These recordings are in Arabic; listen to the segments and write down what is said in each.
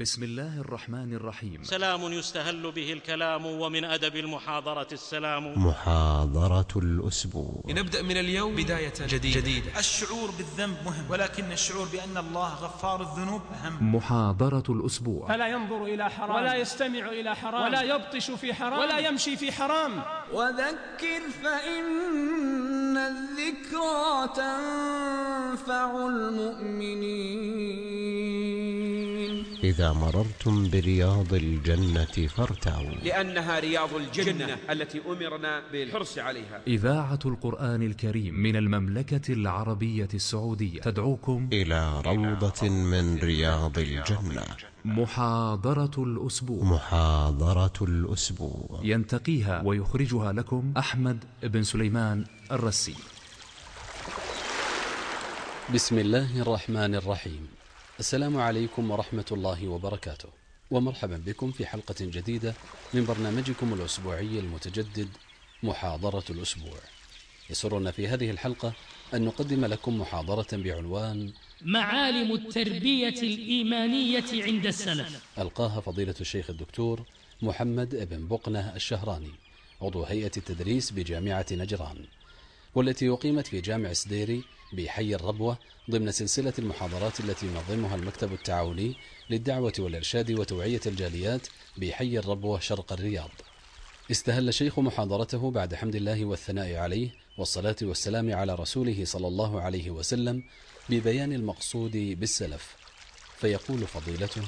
بسم الله الرحمن الرحيم. سلام يستهل به الكلام ومن أدب المحاضرة السلام. محاضرة الأسبوع. لنبدأ من اليوم بداية جديدة, جديدة. الشعور بالذنب مهم ولكن الشعور بأن الله غفار الذنوب أهم. محاضرة الأسبوع. فلا ينظر إلى حرام. ولا يستمع إلى حرام. ولا يبطش في حرام. ولا يمشي في حرام. وذكر فإن الذكرى تنفع المؤمنين. إذا مررتم برياض الجنة فارتعوا. لأنها رياض الجنة التي أمرنا بالحرص عليها. إذاعة القرآن الكريم من المملكة العربية السعودية. تدعوكم إلى روضة من رياض الجنة. محاضرة الأسبوع. محاضرة الأسبوع. ينتقيها ويخرجها لكم أحمد بن سليمان الرسي. بسم الله الرحمن الرحيم. السلام عليكم ورحمة الله وبركاته. ومرحبا بكم في حلقة جديدة من برنامجكم الأسبوعي المتجدد محاضرة الأسبوع. يسرنا في هذه الحلقة أن نقدم لكم محاضرة بعنوان معالم التربية الإيمانية عند السلف. ألقاها فضيلة الشيخ الدكتور محمد بن بقنة الشهراني عضو هيئة التدريس بجامعة نجران والتي أقيمت في جامع سديري بحي الربوة ضمن سلسلة المحاضرات التي ينظمها المكتب التعاوني للدعوة والإرشاد وتوعية الجاليات بحي الربوة شرق الرياض. استهل الشيخ محاضرته بعد حمد الله والثناء عليه والصلاة والسلام على رسوله صلى الله عليه وسلم ببيان المقصود بالسلف. فيقول فضيلته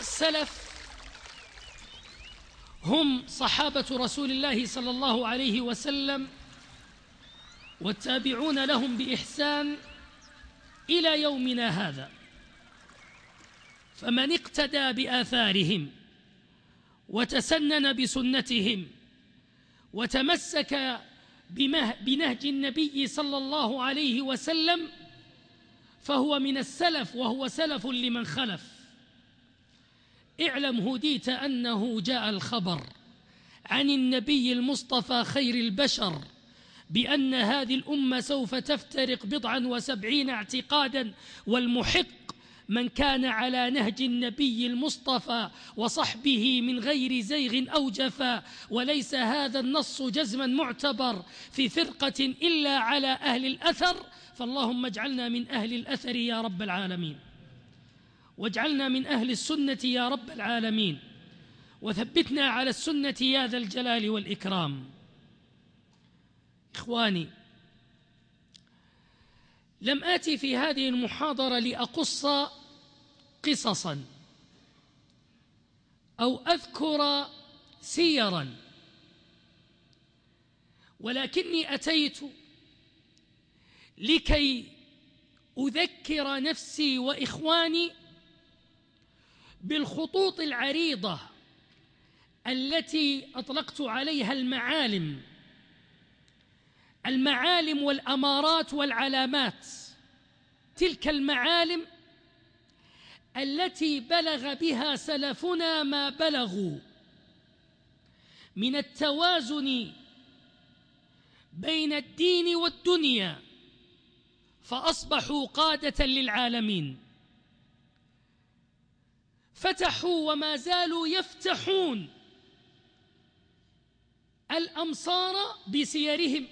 السلف هم صحابة رسول الله صلى الله عليه وسلم والتابعون لهم بإحسان إلى يومنا هذا. فمن اقتدى بآثارهم وتسنن بسنتهم وتمسك بنهج النبي صلى الله عليه وسلم فهو من السلف وهو سلف لمن خلف. اعلم هديت أنه جاء الخبر عن النبي المصطفى خير البشر بأن هذه الأمة سوف تفترق بضعا وسبعين اعتقادا والمحق من كان على نهج النبي المصطفى وصحبه من غير زيغ أو جفا وليس هذا النص جزما معتبر في فرقة إلا على أهل الأثر. فاللهم اجعلنا من أهل الأثر يا رب العالمين. واجعلنا من أهل السنة يا رب العالمين وثبتنا على السنة يا ذا الجلال والإكرام. إخواني لم آتي في هذه المحاضرة لأقص قصصا أو أذكر سيرا ولكني أتيت لكي أذكر نفسي وإخواني بالخطوط العريضة التي أطلقت عليها المعالم. المعالم والأمارات والعلامات. تلك المعالم التي بلغ بها سلفنا ما بلغوا. من التوازن بين الدين والدنيا فأصبحوا قادة للعالمين. فتحوا وما زالوا يفتحون. الأمصار بسيرهم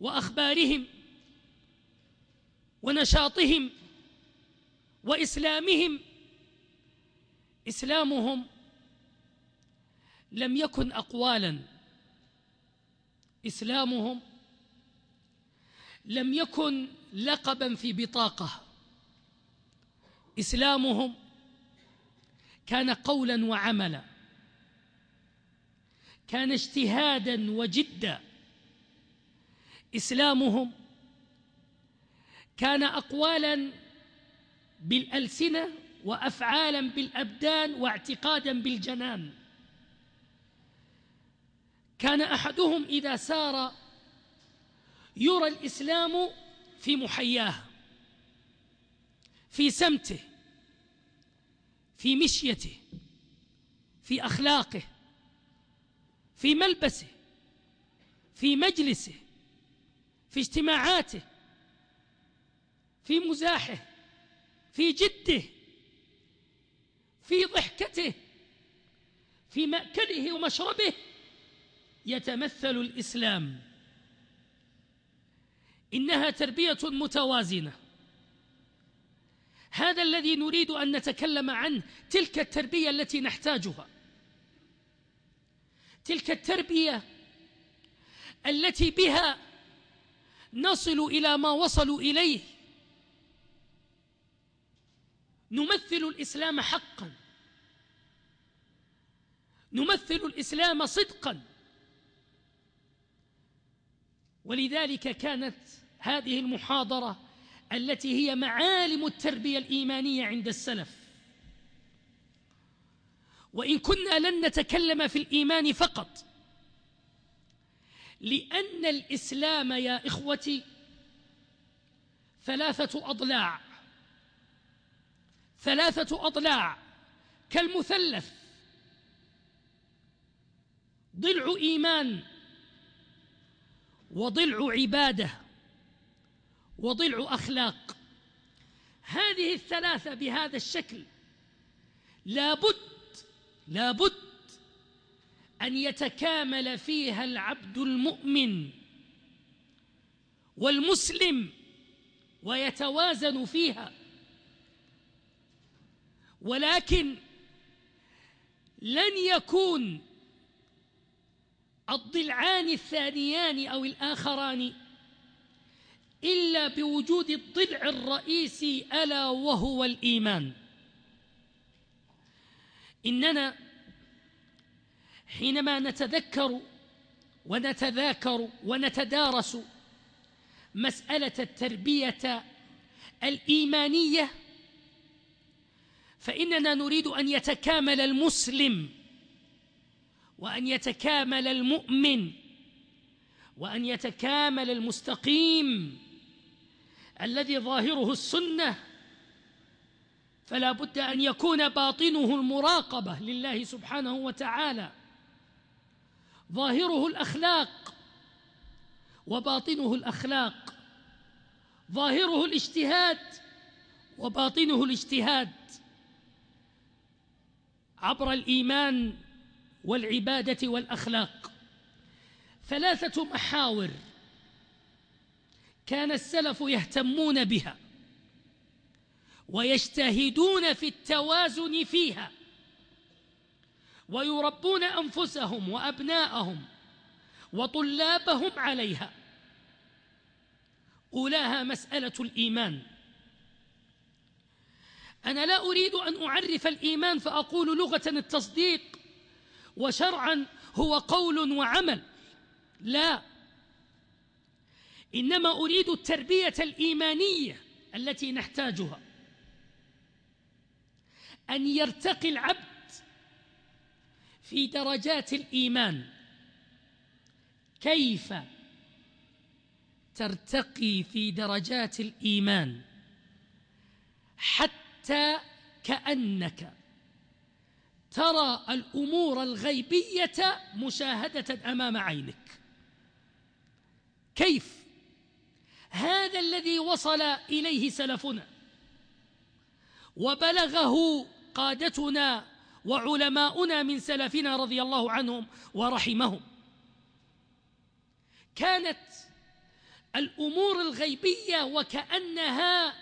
وأخبارهم ونشاطهم وإسلامهم. إسلامهم لم يكن أقوالا. إسلامهم لم يكن لقبا في بطاقة. إسلامهم كان قولا وعملا كان اجتهادا وجدا. إسلامهم كان أقوالا بالألسنة وأفعالا بالأبدان واعتقادا بالجنان. كان أحدهم إذا سار يرى الإسلام في محياه في سمته. في مشيته في أخلاقه في ملبسه في مجلسه في اجتماعاته في مزاحه في جده في ضحكته في مأكله ومشربه يتمثل الإسلام. إنها تربية متوازنة. هذا الذي نريد أن نتكلم عنه تلك التربية التي نحتاجها. تلك التربية التي بها نصل إلى ما وصلوا إليه. نمثل الإسلام حقا. نمثل الإسلام صدقا. ولذلك كانت هذه المحاضرة التي هي معالم التربية الإيمانية عند السلف. وإن كنا لن نتكلم في الإيمان فقط لأن الإسلام يا إخوتي ثلاثة أضلاع. ثلاثة أضلاع كالمثلث. ضلع إيمان وضلع عبادة. وضلع أخلاق. هذه الثلاثة بهذا الشكل لابد لابد أن يتكامل فيها العبد المؤمن والمسلم ويتوازن فيها. ولكن لن يكون الضلعان الثانيان أو الآخران إلا بوجود الضلع الرئيسي ألا وهو الإيمان. إننا حينما نتذكر ونتذاكر ونتدارس مسألة التربية الإيمانية فإننا نريد أن يتكامل المسلم وأن يتكامل المؤمن وأن يتكامل المستقيم الذي ظاهره السنة فلا بد أن يكون باطنه المراقبة لله سبحانه وتعالى. ظاهره الأخلاق وباطنه الأخلاق. ظاهره الاجتهاد وباطنه الاجتهاد. عبر الإيمان والعبادة والأخلاق. ثلاثة محاور كان السلف يهتمون بها ويجتهدون في التوازن فيها ويربون أنفسهم وأبناءهم وطلابهم عليها. أولاها مسألة الإيمان. أنا لا أريد أن أعرف الإيمان فأقول لغة التصديق وشرعا هو قول وعمل. لا إنما أريد التربية الإيمانية التي نحتاجها. أن يرتقي العبد في درجات الإيمان. كيف ترتقي في درجات الإيمان؟ حتى كأنك ترى الأمور الغيبية مشاهدة أمام عينك. كيف؟ هذا الذي وصل إليه سلفنا وبلغه قادتنا وعلماؤنا من سلفنا رضي الله عنهم ورحمهم. كانت الأمور الغيبية وكأنها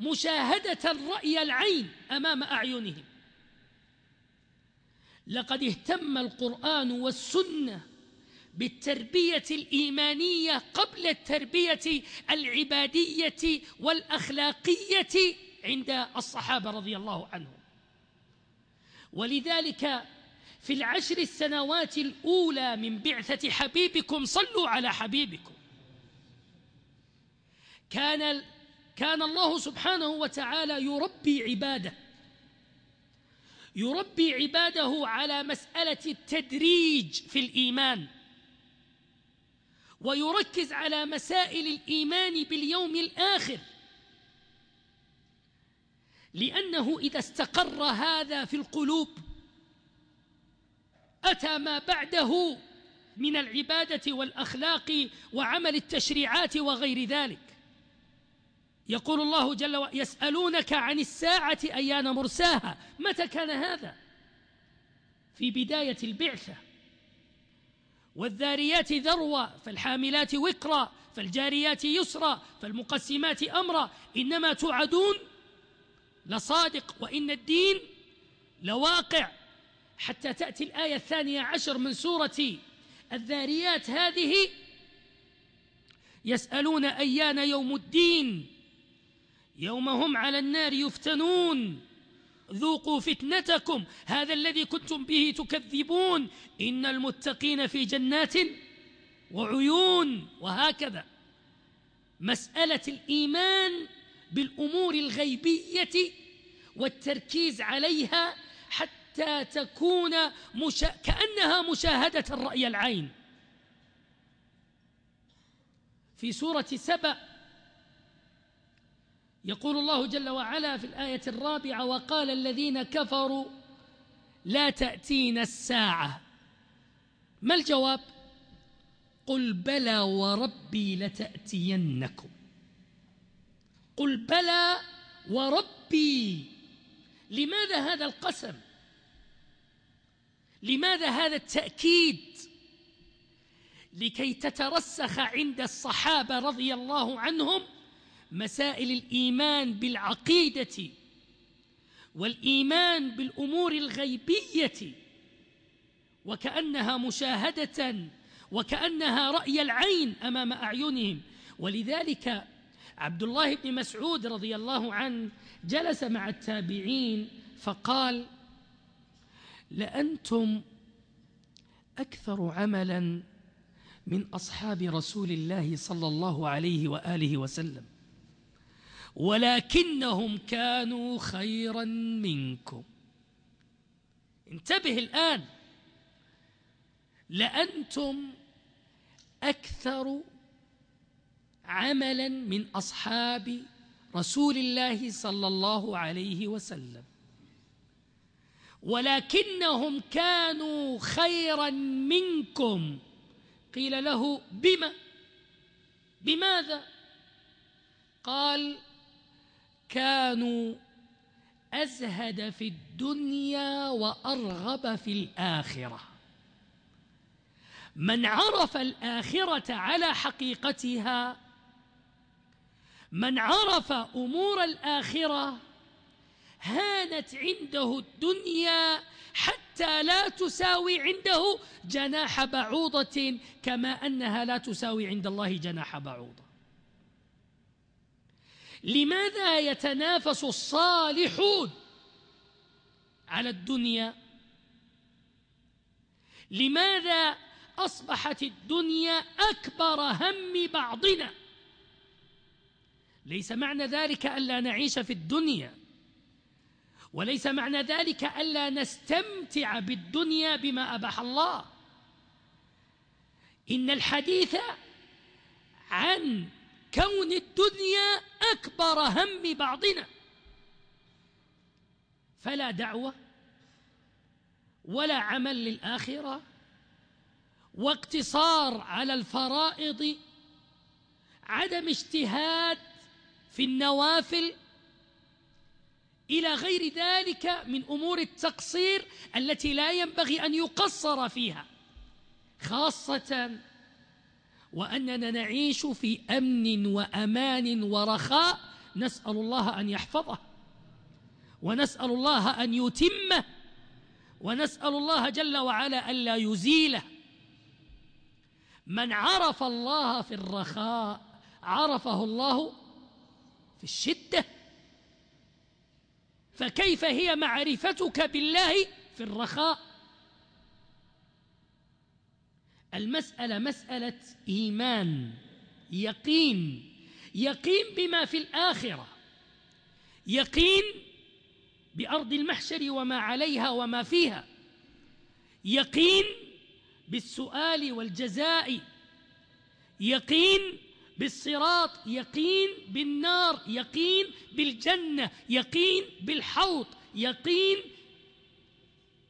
مشاهدة رأي العين أمام أعينهم. لقد اهتم القرآن والسنة بالتربية الإيمانية قبل التربية العبادية والأخلاقية عند الصحابة رضي الله عنهم. ولذلك في العشر السنوات الأولى من بعثة حبيبكم صلوا على حبيبكم. كان كان الله سبحانه وتعالى يربي عباده. يربي عباده على مسألة التدريج في الإيمان. ويركز على مسائل الإيمان باليوم الآخر. لأنه إذا استقر هذا في القلوب أتى ما بعده من العبادة والأخلاق وعمل التشريعات وغير ذلك. يقول الله جل وعلا يسألونك عن الساعة أيان مرساها. متى كان هذا؟ في بداية البعثة. والذاريات ذروة فالحاملات وقرا فالجاريات يسرا فالمقسمات أمرا إنما توعدون لصادق وإن الدين لواقع. حتى تأتي الآية الثانية عشر من سورة الذاريات هذه. يسألون أيان يوم الدين. يوم هم على النار يفتنون. ذوقوا فتنتكم. هذا الذي كنتم به تكذبون. إن المتقين في جنات وعيون. وهكذا مسألة الإيمان بالأمور الغيبية والتركيز عليها حتى تكون مشا... كأنها مشاهدة الرأي العين. في سورة سبأ يقول الله جل وعلا في الآية الرابعة وقال الذين كفروا لا تأتينا الساعة. ما الجواب؟ قل بلى وربي لتأتينكم. قل بلى وربي. لماذا هذا القسم؟ لماذا هذا التأكيد؟ لكي تترسخ عند الصحابة رضي الله عنهم مسائل الإيمان بالعقيدة والإيمان بالأمور الغيبية وكأنها مشاهدة وكأنها رأي العين أمام أعينهم. ولذلك عبد الله بن مسعود رضي الله عنه جلس مع التابعين فقال لأنتم أكثر عملا من أصحاب رسول الله صلى الله عليه وآله وسلم. ولكنهم كانوا خيرا منكم. انتبه الآن. لأنتم أكثر عملا من أصحاب رسول الله صلى الله عليه وسلم. ولكنهم كانوا خيرا منكم. قيل له بما؟ بماذا؟ قال كانوا أزهد في الدنيا وأرغب في الآخرة. من عرف الآخرة على حقيقتها من عرف أمور الآخرة هانت عنده الدنيا حتى لا تساوي عنده جناح بعوضة كما أنها لا تساوي عند الله جناح بعوضة. لماذا يتنافس الصالحون على الدنيا؟ لماذا أصبحت الدنيا أكبر هم بعضنا؟ ليس معنى ذلك ألا نعيش في الدنيا وليس معنى ذلك ألا نستمتع بالدنيا بما أباح الله. إن الحديث عن كون الدنيا أكبر هم بعضنا. فلا دعوة ولا عمل للآخرة واقتصار على الفرائض عدم اجتهاد في النوافل. إلى غير ذلك من أمور التقصير التي لا ينبغي أن يقصر فيها خاصة وأننا نعيش في أمن وأمان ورخاء. نسأل الله أن يحفظه ونسأل الله أن يتمه ونسأل الله جل وعلا ألا يزيله. من عرف الله في الرخاء عرفه الله في الشدة. فكيف هي معرفتك بالله في الرخاء؟ المسألة مسألة إيمان يقين يقين بما في الآخرة يقين بأرض المحشر وما عليها وما فيها يقين بالسؤال والجزاء يقين بالصراط يقين بالنار يقين بالجنة يقين بالحوض يقين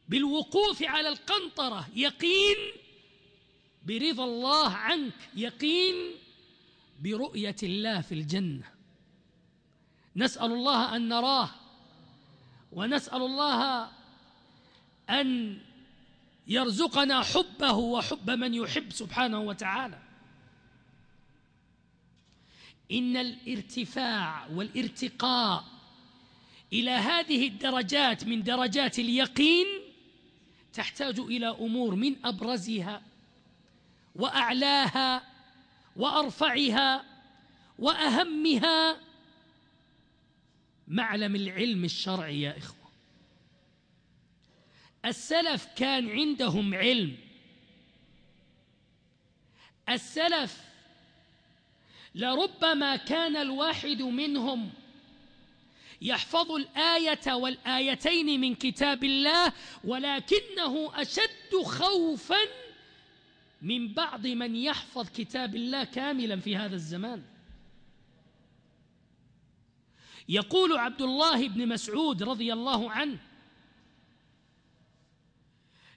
بالوقوف على القنطرة يقين برضا الله عنك يقين برؤية الله في الجنة. نسأل الله أن نراه ونسأل الله أن يرزقنا حبه وحب من يحب سبحانه وتعالى. إن الارتفاع والارتقاء إلى هذه الدرجات من درجات اليقين تحتاج إلى أمور من أبرزها. وأعلاها وأرفعها وأهمها معلم العلم الشرعي يا إخوة. السلف كان عندهم علم. السلف لربما كان الواحد منهم يحفظ الآية والآيتين من كتاب الله ولكنه أشد خوفا من بعض من يحفظ كتاب الله كاملا في هذا الزمان. يقول عبد الله بن مسعود رضي الله عنه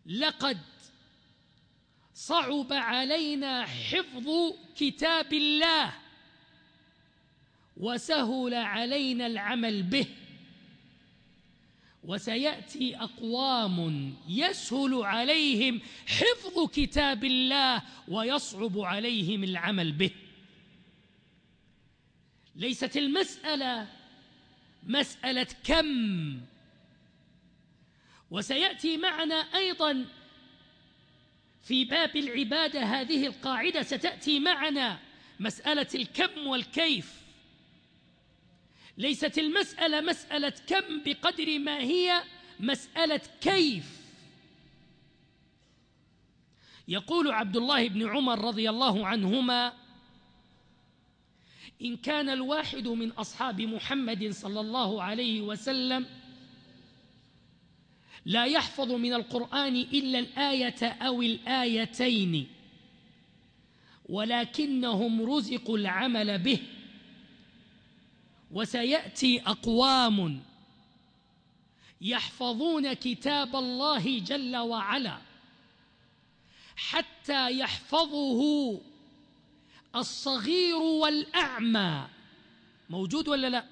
لقد صعب علينا حفظ كتاب الله وسهل علينا العمل به. وسيأتي أقوام يسهل عليهم حفظ كتاب الله ويصعب عليهم العمل به. ليست المسألة مسألة كم. وسيأتي معنا أيضا في باب العبادة هذه القاعدة. ستأتي معنا مسألة الكم والكيف. ليست المسألة مسألة كم بقدر ما هي مسألة كيف. يقول عبد الله بن عمر رضي الله عنهما إن كان الواحد من أصحاب محمد صلى الله عليه وسلم لا يحفظ من القرآن إلا الآية أو الآيتين ولكنهم رزقوا العمل به وسيأتي أقوام يحفظون كتاب الله جل وعلا حتى يحفظه الصغير والأعمى. موجود ولا لا؟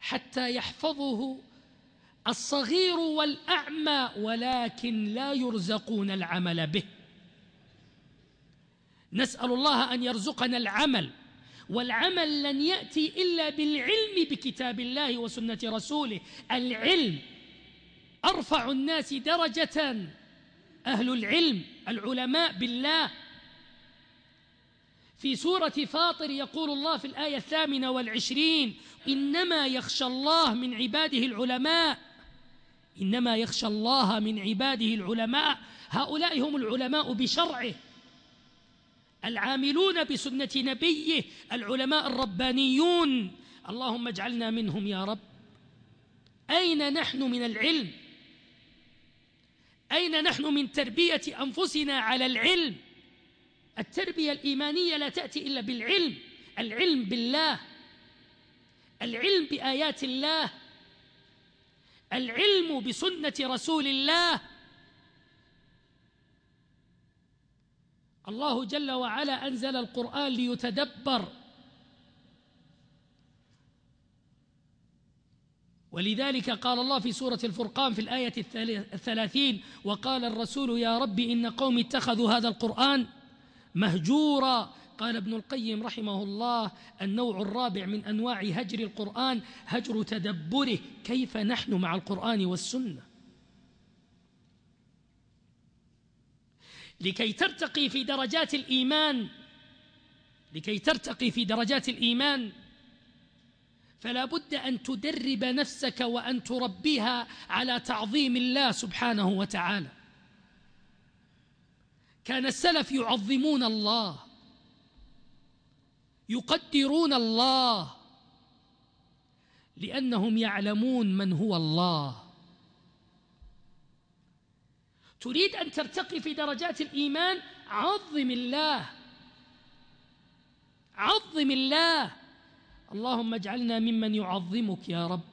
حتى يحفظه الصغير والأعمى ولكن لا يرزقون العمل به. نسأل الله أن يرزقنا العمل. والعمل لن يأتي إلا بالعلم بكتاب الله وسنة رسوله. العلم أرفع الناس درجة. أهل العلم العلماء بالله. في سورة فاطر يقول الله في الآية الثامنة والعشرين إنما يخشى الله من عباده العلماء. إنما يخشى الله من عباده العلماء. هؤلاء هم العلماء بشرعه. العاملون بسنة نبيه العلماء الربانيون. اللهم اجعلنا منهم يا رب. أين نحن من العلم؟ أين نحن من تربية أنفسنا على العلم؟ التربية الإيمانية لا تأتي إلا بالعلم العلم بالله العلم بآيات الله العلم بسنة رسول الله. الله جل وعلا أنزل القرآن ليتدبر. ولذلك قال الله في سورة الفرقان في الآية الثلاثين وقال الرسول يا رب إن قوم اتخذوا هذا القرآن مهجورا. قال ابن القيم رحمه الله النوع الرابع من أنواع هجر القرآن هجر تدبره كيف نحن مع القرآن والسنة. لكي ترتقي في درجات الإيمان لكي ترتقي في درجات الإيمان. فلا بد أن تدرب نفسك وأن تربيها على تعظيم الله سبحانه وتعالى. كان السلف يعظمون الله يقدرون الله لأنهم يعلمون من هو الله. تريد أن ترتقي في درجات الإيمان عظم الله. عظم الله. اللهم اجعلنا ممن يعظمك يا رب.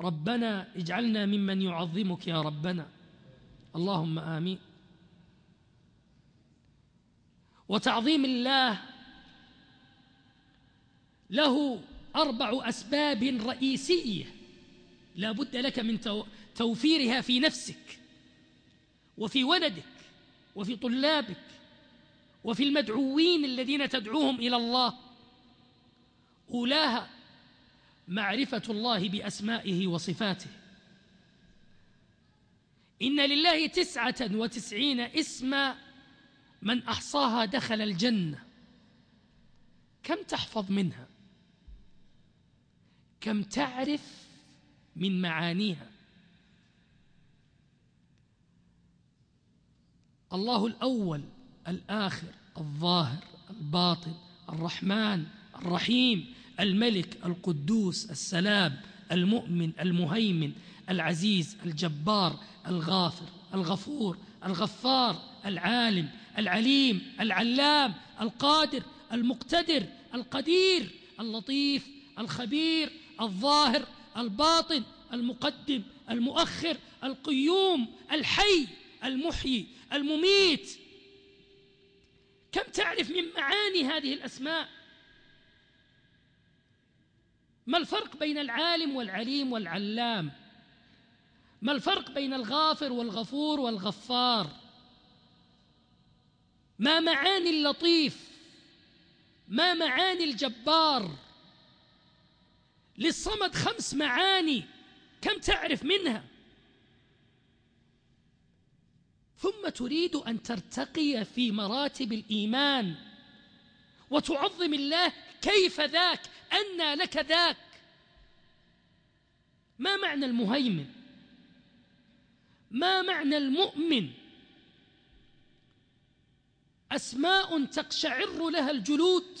ربنا اجعلنا ممن يعظمك يا ربنا. اللهم آمين. وتعظيم الله له أربع أسباب رئيسية. لا بد لك من توفيرها في نفسك. وفي ولدك وفي طلابك وفي المدعوين الذين تدعوهم إلى الله. أولاها معرفة الله بأسمائه وصفاته. إن لله تسعة وتسعين اسما من أحصاها دخل الجنة. كم تحفظ منها؟ كم تعرف من معانيها؟ الله الأول الآخر الظاهر الباطن الرحمن الرحيم الملك القدوس السلام المؤمن المهيمن العزيز الجبار الغافر الغفور الغفار العالم العليم العلام القادر المقتدر القدير اللطيف الخبير الظاهر الباطن المقدم المؤخر القيوم الحي المحيي المميت. كم تعرف من معاني هذه الأسماء؟ ما الفرق بين العالم والعليم والعلام؟ ما الفرق بين الغافر والغفور والغفار؟ ما معاني اللطيف؟ ما معاني الجبار؟ للصمد خمس معاني كم تعرف منها؟ ثم تريد أن ترتقي في مراتب الإيمان وتعظم الله كيف ذاك أنى لك ذاك. ما معنى المهيمن؟ ما معنى المؤمن؟ أسماء تقشعر لها الجلود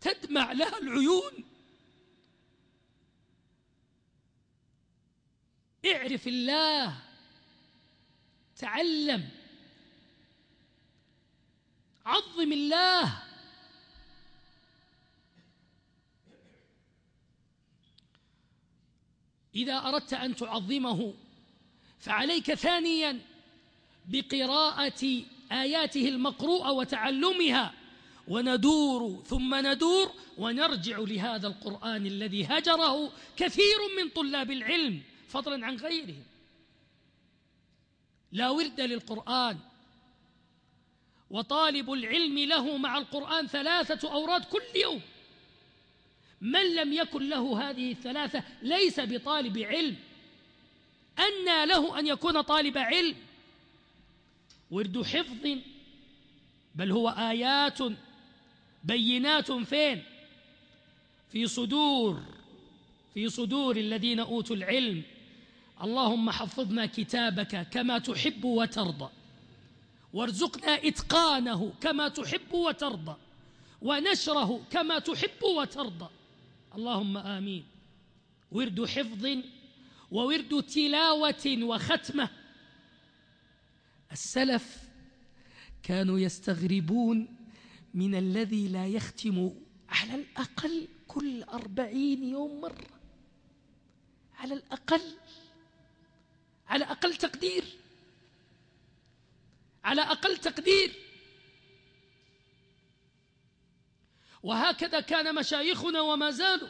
تدمع لها العيون. اعرف الله تعلم. عظم الله. إذا أردت أن تعظمه فعليك ثانيا بقراءة آياته المقروءة وتعلمها. وندور ثم ندور ونرجع لهذا القرآن الذي هجره كثير من طلاب العلم فضلا عن غيرهم. لا ورد للقرآن. وطالب العلم له مع القرآن ثلاثة أوراد كل يوم. من لم يكن له هذه الثلاثة ليس بطالب علم. أنى له أن يكون طالب علم. ورد حفظ بل هو آيات بينات فين؟ في صدور في صدور الذين أوتوا العلم. اللهم حفظنا كتابك كما تحب وترضى. وارزقنا إتقانه كما تحب وترضى. ونشره كما تحب وترضى. اللهم آمين. ورد حفظ وورد تلاوة وختمة. السلف كانوا يستغربون من الذي لا يختم على الأقل كل أربعين يوم مرة. على الأقل على أقل تقدير. على أقل تقدير. وهكذا كان مشايخنا وما زالوا.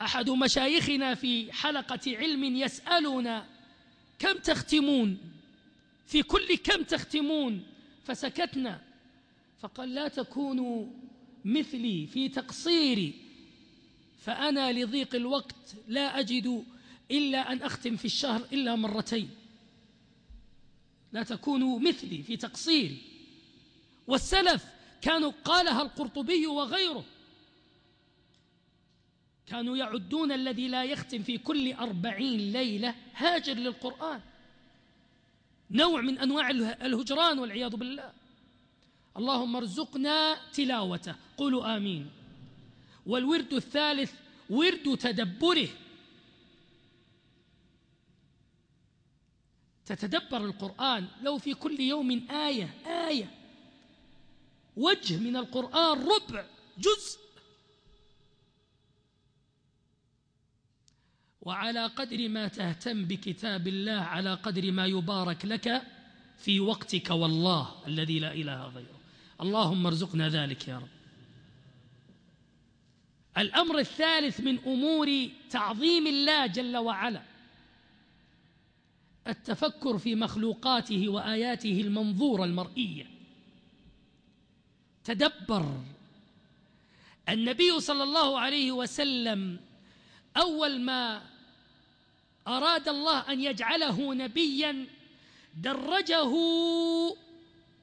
أحد مشايخنا في حلقة علم يسألنا كم تختمون؟ في كل كم تختمون؟ فسكتنا. فقال لا تكونوا مثلي في تقصيري فأنا لضيق الوقت لا أجد إلا أن أختم في الشهر إلا مرتين. لا تكونوا مثلي في تقصيري والسلف كانوا قالها القرطبي وغيره. كانوا يعدون الذي لا يختم في كل أربعين ليلة هاجر للقرآن. نوع من أنواع الهجران والعياذ بالله. اللهم ارزقنا تلاوته. قولوا آمين. والورد الثالث ورد تدبره. تتدبر القرآن. لو في كل يوم آية آية. وجه من القرآن ربع جزء. وعلى قدر ما تهتم بكتاب الله على قدر ما يبارك لك في وقتك والله الذي لا إله غيره. اللهم ارزقنا ذلك يا رب. الأمر الثالث من أمور تعظيم الله جل وعلا. التفكر في مخلوقاته وآياته المنظورة المرئية. تدبر النبي صلى الله عليه وسلم أول ما أراد الله أن يجعله نبيا درجه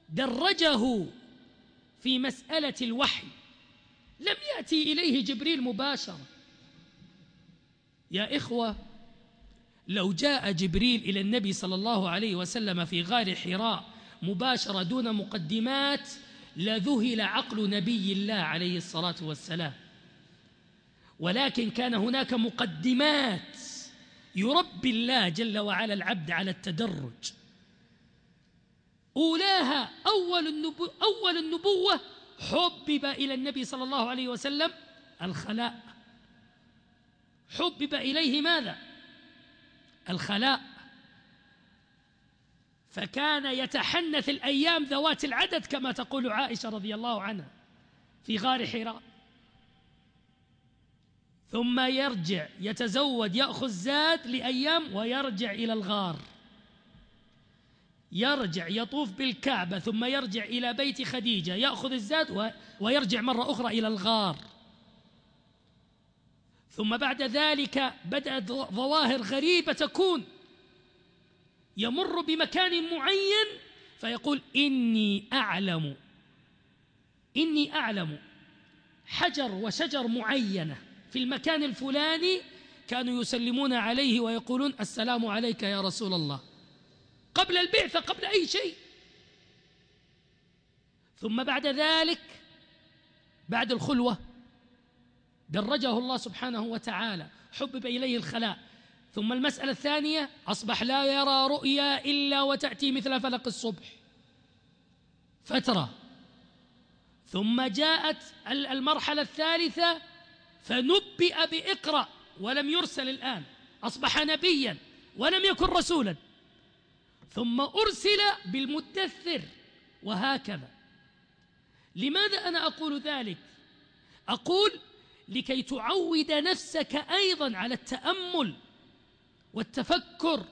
درجه في مسألة الوحي. لم يأتي إليه جبريل مباشرة. يا إخوة لو جاء جبريل إلى النبي صلى الله عليه وسلم في غار حراء مباشرة دون مقدمات لذهل عقل نبي الله عليه الصلاة والسلام. ولكن كان هناك مقدمات يربي الله جل وعلا العبد على التدرج. أولاها أول, النبو أول النبوة حبب إلى النبي صلى الله عليه وسلم الخلاء. حبب إليه ماذا؟ الخلاء. فكان يتحنث الأيام ذوات العدد كما تقول عائشة رضي الله عنها في غار حراء. ثم يرجع يتزود يأخذ زاد لأيام ويرجع إلى الغار. يرجع يطوف بالكعبة ثم يرجع إلى بيت خديجة يأخذ الزاد ويرجع مرة أخرى إلى الغار. ثم بعد ذلك بدأت ظواهر غريبة تكون. يمر بمكان معين فيقول إني أعلم. إني أعلم. حجر وشجر معينة في المكان الفلاني كانوا يسلمون عليه ويقولون السلام عليك يا رسول الله. قبل البعثة قبل أي شيء. ثم بعد ذلك بعد الخلوة درجه الله سبحانه وتعالى حبب إليه الخلاء. ثم المسألة الثانية أصبح لا يرى رؤيا إلا وتأتي مثل فلق الصبح. فترة. ثم جاءت المرحلة الثالثة فنبئ بإقرأ ولم يرسل الآن. أصبح نبيا ولم يكن رسولا. ثم أرسل بالمدثر وهكذا. لماذا أنا أقول ذلك؟ أقول لكي تعود نفسك أيضا على التأمل والتفكر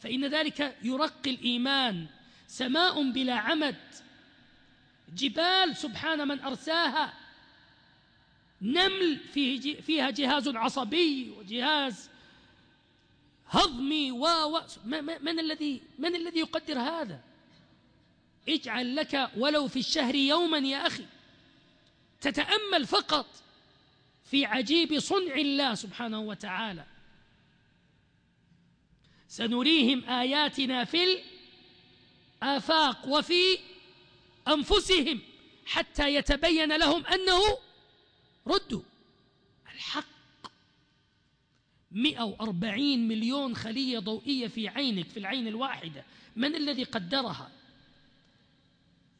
فإن ذلك يرقي الإيمان سماء بلا عمد جبال سبحان من أرساها نمل فيه فيها جهاز عصبي وجهاز هضمي و من الذي من الذي يقدر هذا؟ اجعل لك ولو في الشهر يوما يا أخي تتأمل فقط في عجيب صنع الله سبحانه وتعالى. سنريهم آياتنا في الآفاق وفي أنفسهم حتى يتبين لهم أنه ردوا الحق. 140 مليون خلية ضوئية في عينك في العين الواحدة. من الذي قدرها؟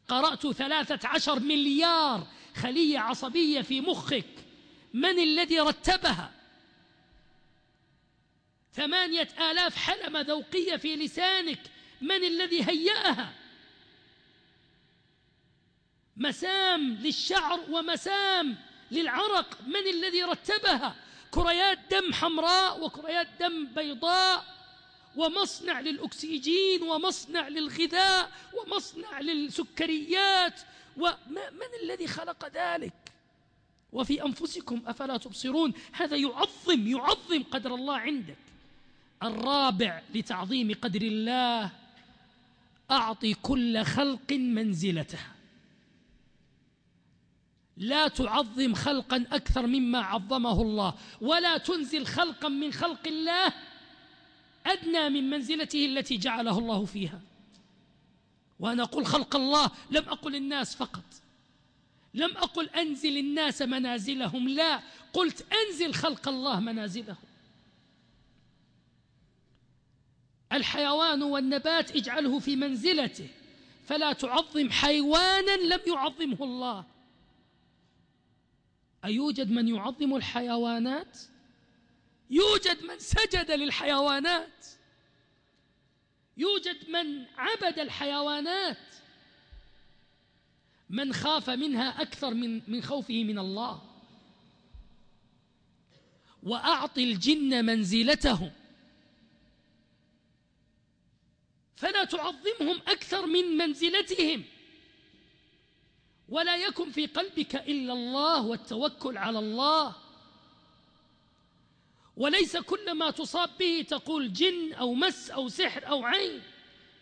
قرأت ثلاثة عشر مليار خلية عصبية في مخك. من الذي رتبها؟ ثمانية آلاف حلمة ذوقية في لسانك من الذي هيأها؟ مسام للشعر ومسام للعرق من الذي رتبها؟ كريات دم حمراء وكريات دم بيضاء ومصنع للأكسجين ومصنع للغذاء ومصنع للسكريات ومن الذي خلق ذلك؟ وفي أنفسكم أفلا تبصرون؟ هذا يعظم يعظم قدر الله عندك. الرابع لتعظيم قدر الله أعطي كل خلق منزلته. لا تعظم خلقا أكثر مما عظمه الله ولا تنزل خلقا من خلق الله أدنى من منزلته التي جعله الله فيها. وأنا أقول خلق الله لم أقل الناس فقط. لم أقل أنزل الناس منازلهم لا قلت أنزل خلق الله منازلهم. الحيوان والنبات اجعله في منزلته فلا تعظم حيوانا لم يعظمه الله. أيوجد من يعظم الحيوانات؟ يوجد من سجد للحيوانات. يوجد من عبد الحيوانات. من خاف منها أكثر من من خوفه من الله. وأعط الجن منزلتهم. فلا تعظمهم أكثر من منزلتهم. ولا يكن في قلبك إلا الله والتوكل على الله. وليس كل ما تصاب به تقول جن أو مس أو سحر أو عين.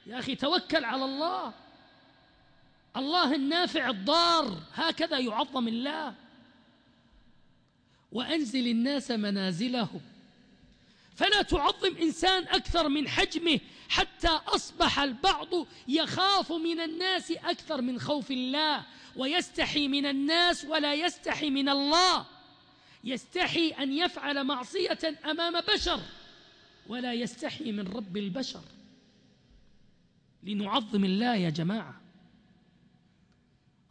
يا أخي توكل على الله. الله النافع الضار هكذا يعظم الله. وأنزل الناس منازلهم. فلا تعظم إنسان أكثر من حجمه حتى أصبح البعض يخاف من الناس أكثر من خوف الله. ويستحي من الناس ولا يستحي من الله. يستحي أن يفعل معصية أمام بشر ولا يستحي من رب البشر. لنعظم الله يا جماعة.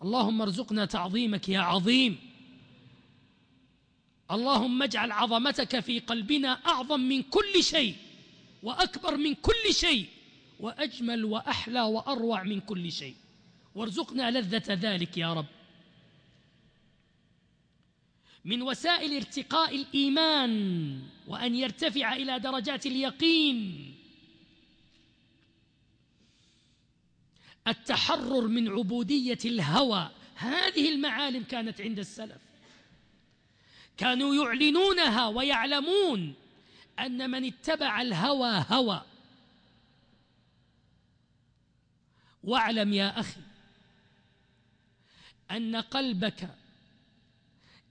اللهم ارزقنا تعظيمك يا عظيم. اللهم اجعل عظمتك في قلبنا أعظم من كل شيء وأكبر من كل شيء وأجمل وأحلى وأروع من كل شيء. وارزقنا لذة ذلك يا رب. من وسائل ارتقاء الإيمان وأن يرتفع إلى درجات اليقين التحرر من عبودية الهوى. هذه المعالم كانت عند السلف. كانوا يعلنونها ويعلمون أن من اتبع الهوى هوى. واعلم يا أخي أن قلبك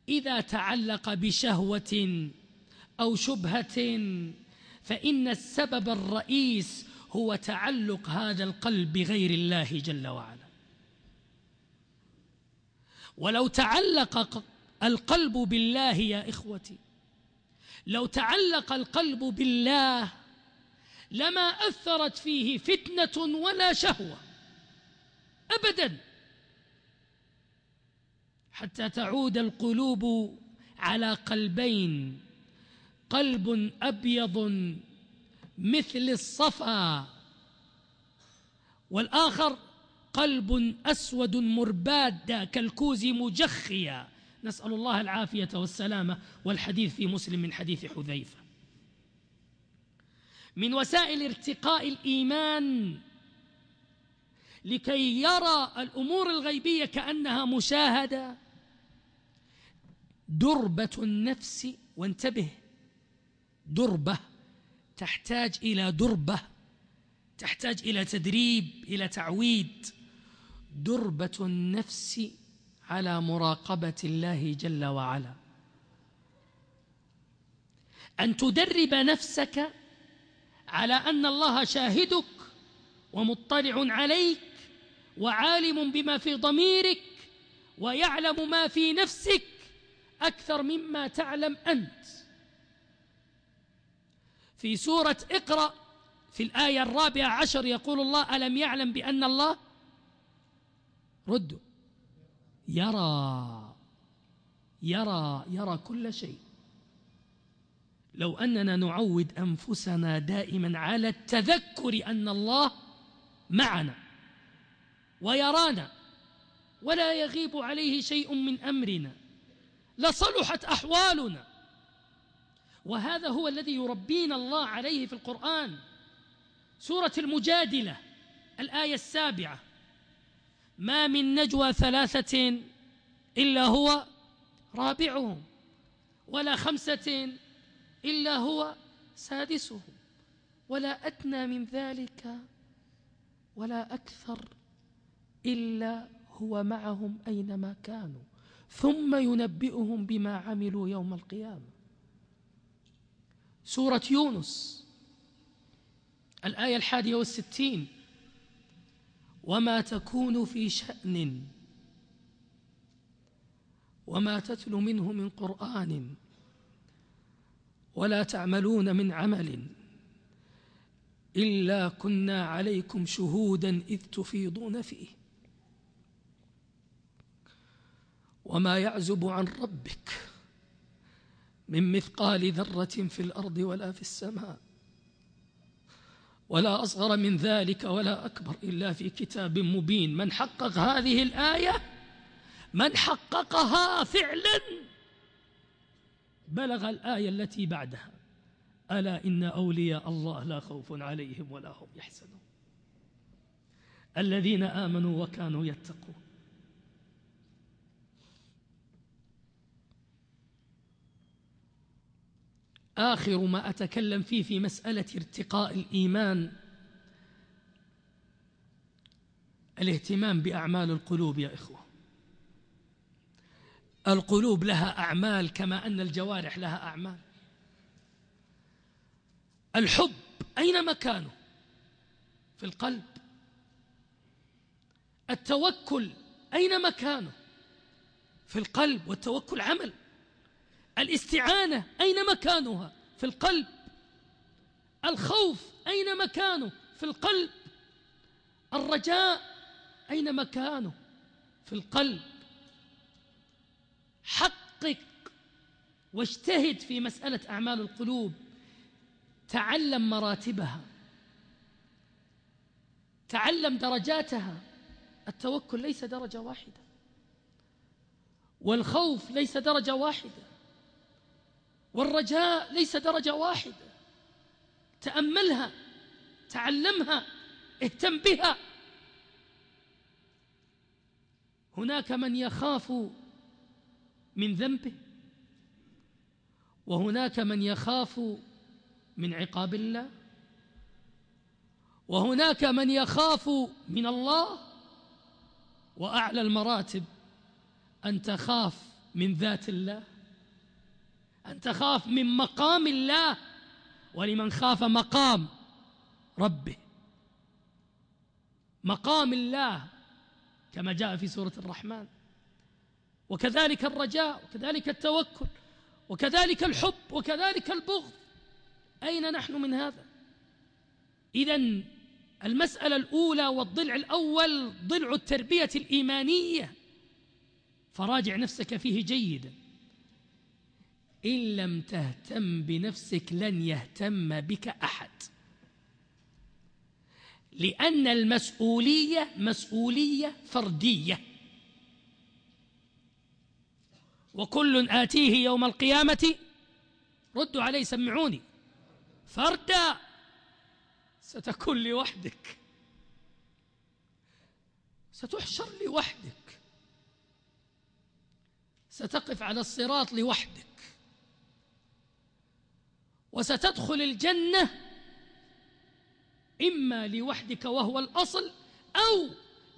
إذا تعلق بشهوة أو شبهة فإن السبب الرئيس هو تعلق هذا القلب بغير الله جل وعلا. ولو تعلق القلب بالله يا إخوتي لو تعلق القلب بالله لما أثرت فيه فتنة ولا شهوة أبدا. حتى تعود القلوب على قلبين قلب أبيض مثل الصفا. والآخر قلب أسود مرباد كالكوز مجخيا. نسأل الله العافية والسلامة. والحديث في مسلم من حديث حذيفة. من وسائل ارتقاء الإيمان لكي يرى الأمور الغيبية كأنها مشاهدة. دربة النفس وانتبه دربة تحتاج إلى دربة تحتاج إلى تدريب إلى تعويد. دربة النفس على مراقبة الله جل وعلا. أن تدرب نفسك على أن الله شاهدك ومطلع عليك وعالم بما في ضميرك ويعلم ما في نفسك أكثر مما تعلم أنت. في سورة اقرأ في الآية الرابعة عشر يقول الله ألم يعلم بأن الله؟ ردوا يرى يرى يرى كل شيء. لو أننا نعود أنفسنا دائما على التذكر أن الله معنا ويرانا ولا يغيب عليه شيء من أمرنا لصلحت أحوالنا. وهذا هو الذي يربينا الله عليه في القرآن. سورة المجادلة الآية السابعة. ما من نجوى ثلاثة إلا هو رابعهم ولا خمسة إلا هو سادسهم ولا أدنى من ذلك ولا أكثر إلا هو معهم أينما كانوا. ثم ينبئهم بما عملوا يوم القيامة. سورة يونس. الآية الحادية والستين. وما تكون في شأن. وما تتلو منه من قرآن. ولا تعملون من عمل. إلا كنا عليكم شهودا إذ تفيضون فيه. وما يعزب عن ربك. من مثقال ذرة في الأرض ولا في السماء ولا أصغر من ذلك ولا أكبر إلا في كتاب مبين. من حقق هذه الآية؟ من حققها فعلا؟ بلغ الآية التي بعدها. ألا إن أولياء الله لا خوف عليهم ولا هم يحزنون. الذين آمنوا وكانوا يتقون. آخر ما أتكلم فيه في مسألة ارتقاء الإيمان الاهتمام بأعمال القلوب يا إخوة. القلوب لها أعمال كما أن الجوارح لها أعمال. الحب أين مكانه؟ في القلب. التوكل أين مكانه؟ في القلب. والتوكل عمل. الاستعانة أين مكانها في القلب. الخوف أين مكانه في القلب. الرجاء أين مكانه في القلب. حقق واجتهد في مسألة أعمال القلوب. تعلم مراتبها. تعلم درجاتها. التوكل ليس درجة واحدة. والخوف ليس درجة واحدة. والرجاء ليس درجة واحدة. تأملها تعلمها اهتم بها. هناك من يخاف من ذنبه وهناك من يخاف من عقاب الله وهناك من يخاف من الله. وأعلى المراتب أن تخاف من ذات الله. أن تخاف من مقام الله ولمن خاف مقام ربه. مقام الله كما جاء في سورة الرحمن. وكذلك الرجاء وكذلك التوكل وكذلك الحب وكذلك البغض. أين نحن من هذا؟ إذا المسألة الأولى والضلع الأول ضلع التربية الإيمانية. فراجع نفسك فيه جيدا. إن لم تهتم بنفسك لن يهتم بك أحد. لأن المسؤولية مسؤولية فردية. وكل آتيه يوم القيامة ردوا علي سمعوني. فردا ستكون لوحدك. ستحشر لوحدك. ستقف على الصراط لوحدك. وستدخل الجنة إما لوحدك وهو الأصل أو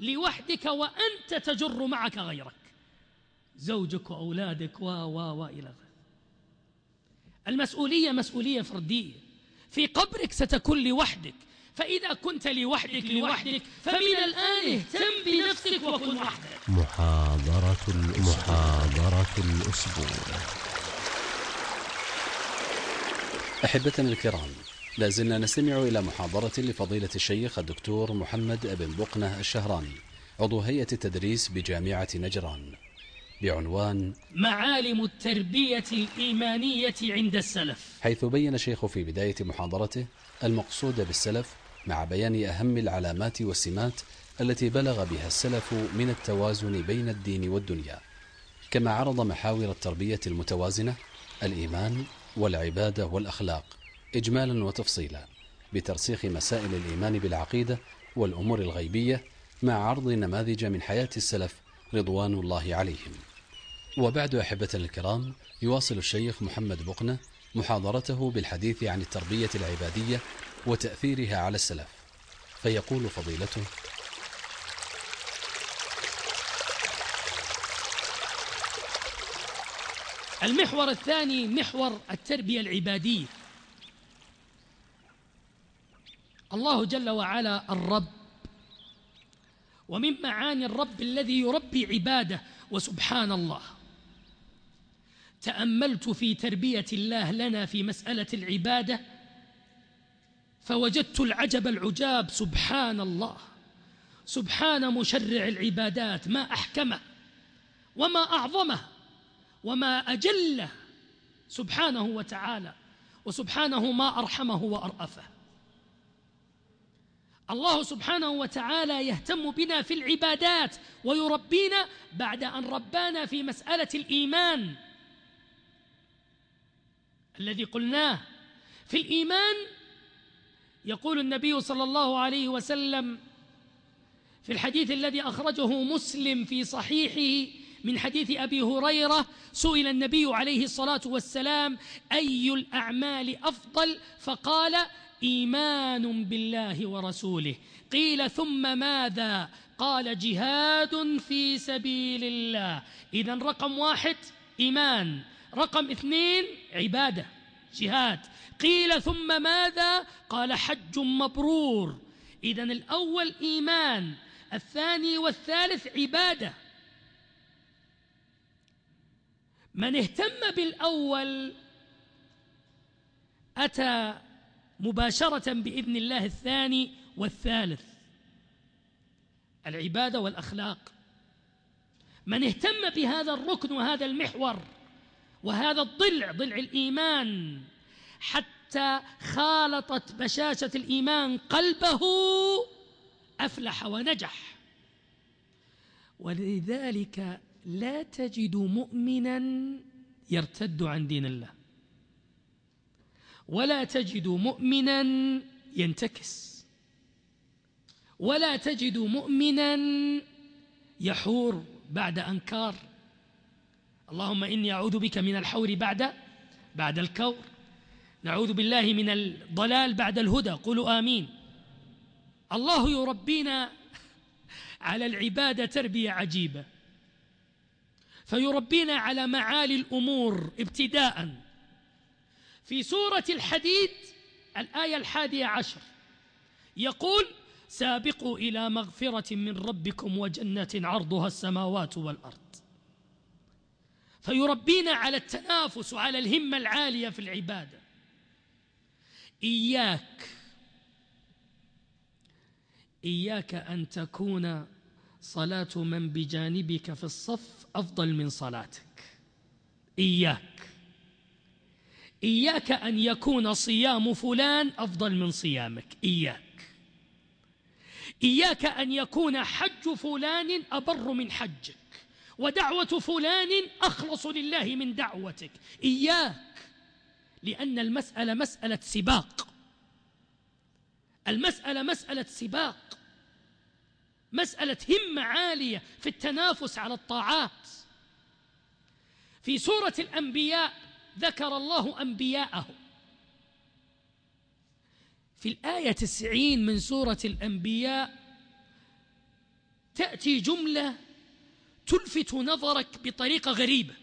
لوحدك وأنت تجر معك غيرك زوجك وأولادك و و و إلى المسؤولية مسؤولية فردية. في قبرك ستكون لوحدك فإذا كنت لوحدك لوحدك فمن الآن اهتم بنفسك وكن وحدك. محاضرة محاضرة الأسبوع. أحبتنا الكرام لا زلنا نستمع إلى محاضرة لفضيلة الشيخ الدكتور محمد بن بقنة الشهراني عضو هيئة التدريس بجامعة نجران. بعنوان معالم التربية الإيمانية عند السلف. حيث بين الشيخ في بداية محاضرته المقصود بالسلف مع بيان أهم العلامات والسمات التي بلغ بها السلف من التوازن بين الدين والدنيا. كما عرض محاور التربية المتوازنة الإيمان والعبادة والأخلاق إجمالا وتفصيلا بترسيخ مسائل الإيمان بالعقيدة والأمور الغيبية مع عرض نماذج من حياة السلف رضوان الله عليهم. وبعد أحبة الكرام يواصل الشيخ محمد بقنة محاضرته بالحديث عن التربية العبادية وتأثيرها على السلف. فيقول فضيلته المحور الثاني محور التربية العبادية. الله جل وعلا الرب ومن معاني الرب الذي يربي عباده وسبحان الله. تأملت في تربية الله لنا في مسألة العبادة فوجدت العجب العجاب سبحان الله. سبحان مشرع العبادات ما أحكمه وما أعظمه. وما أجله سبحانه وتعالى وسبحانه ما أرحمه وأرأفه. الله سبحانه وتعالى يهتم بنا في العبادات ويربينا بعد أن ربانا في مسألة الإيمان. الذي قلناه في الإيمان يقول النبي صلى الله عليه وسلم في الحديث الذي أخرجه مسلم في صحيحه من حديث أبي هريرة سئل النبي عليه الصلاة والسلام أي الأعمال أفضل؟ فقال إيمان بالله ورسوله. قيل ثم ماذا؟ قال جهاد في سبيل الله. إذا رقم واحد إيمان. رقم اثنين عبادة جهاد. قيل ثم ماذا؟ قال حج مبرور. إذا الأول إيمان الثاني والثالث عبادة. من اهتم بالأول أتى مباشرة بإذن الله الثاني والثالث. العبادة والأخلاق. من اهتم بهذا الركن وهذا المحور وهذا الضلع ضلع الإيمان حتى خالطت بشاشة الإيمان قلبه أفلح ونجح. ولذلك لا تجد مؤمنا يرتد عن دين الله. ولا تجد مؤمنا ينتكس. ولا تجد مؤمنا يحور بعد أنكار. اللهم إني أعوذ بك من الحور بعد بعد الكور. نعوذ بالله من الضلال بعد الهدى. قولوا آمين. الله يربينا على العبادة تربية عجيبة. فيربينا على معالي الأمور ابتداء. في سورة الحديد الآية الحادية عشر يقول سابقوا إلى مغفرة من ربكم وجنة عرضها السماوات والأرض. فيربينا على التنافس وعلى الهمة العالية في العبادة. إياك إياك أن تكون صلاة من بجانبك في الصف أفضل من صلاتك. إياك. إياك أن يكون صيام فلان أفضل من صيامك. إياك. إياك أن يكون حج فلان أبر من حجك. ودعوة فلان أخلص لله من دعوتك. إياك. لأن المسألة مسألة سباق. المسألة مسألة سباق. مسألة همة عالية في التنافس على الطاعات. في سورة الأنبياء ذكر الله أنبياءه. في الآية تسعين من سورة الأنبياء تأتي جملة تلفت نظرك بطريقة غريبة.